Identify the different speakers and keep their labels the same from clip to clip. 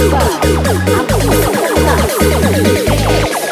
Speaker 1: tumba, a tumba, a tumba,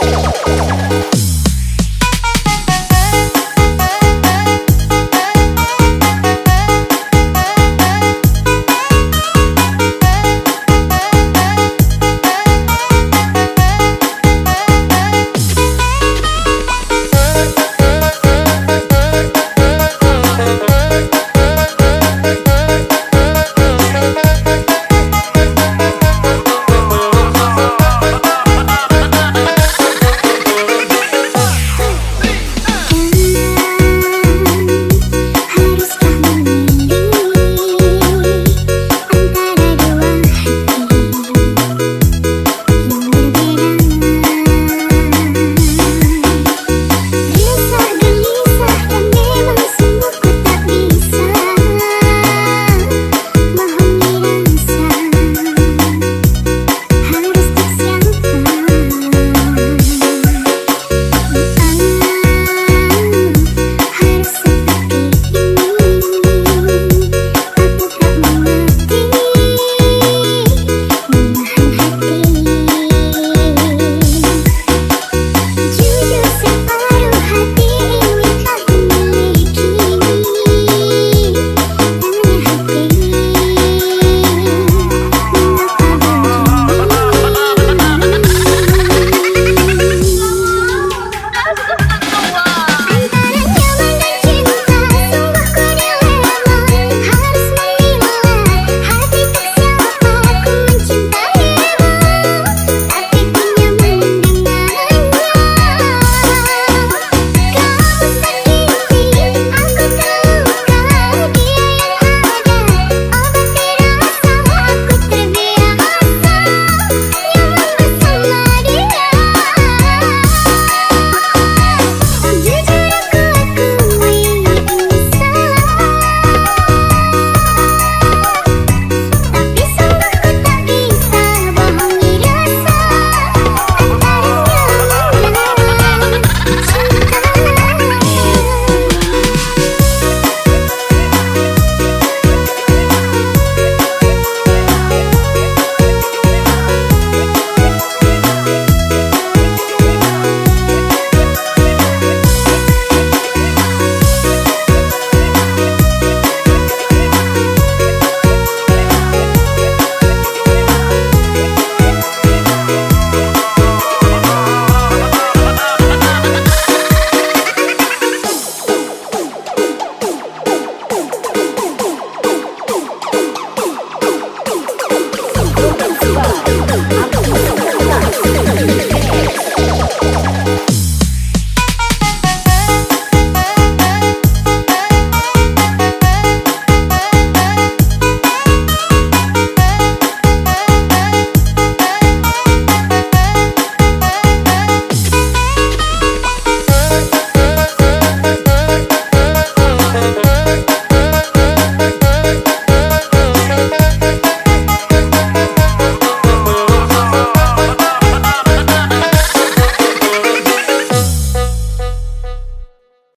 Speaker 1: Agora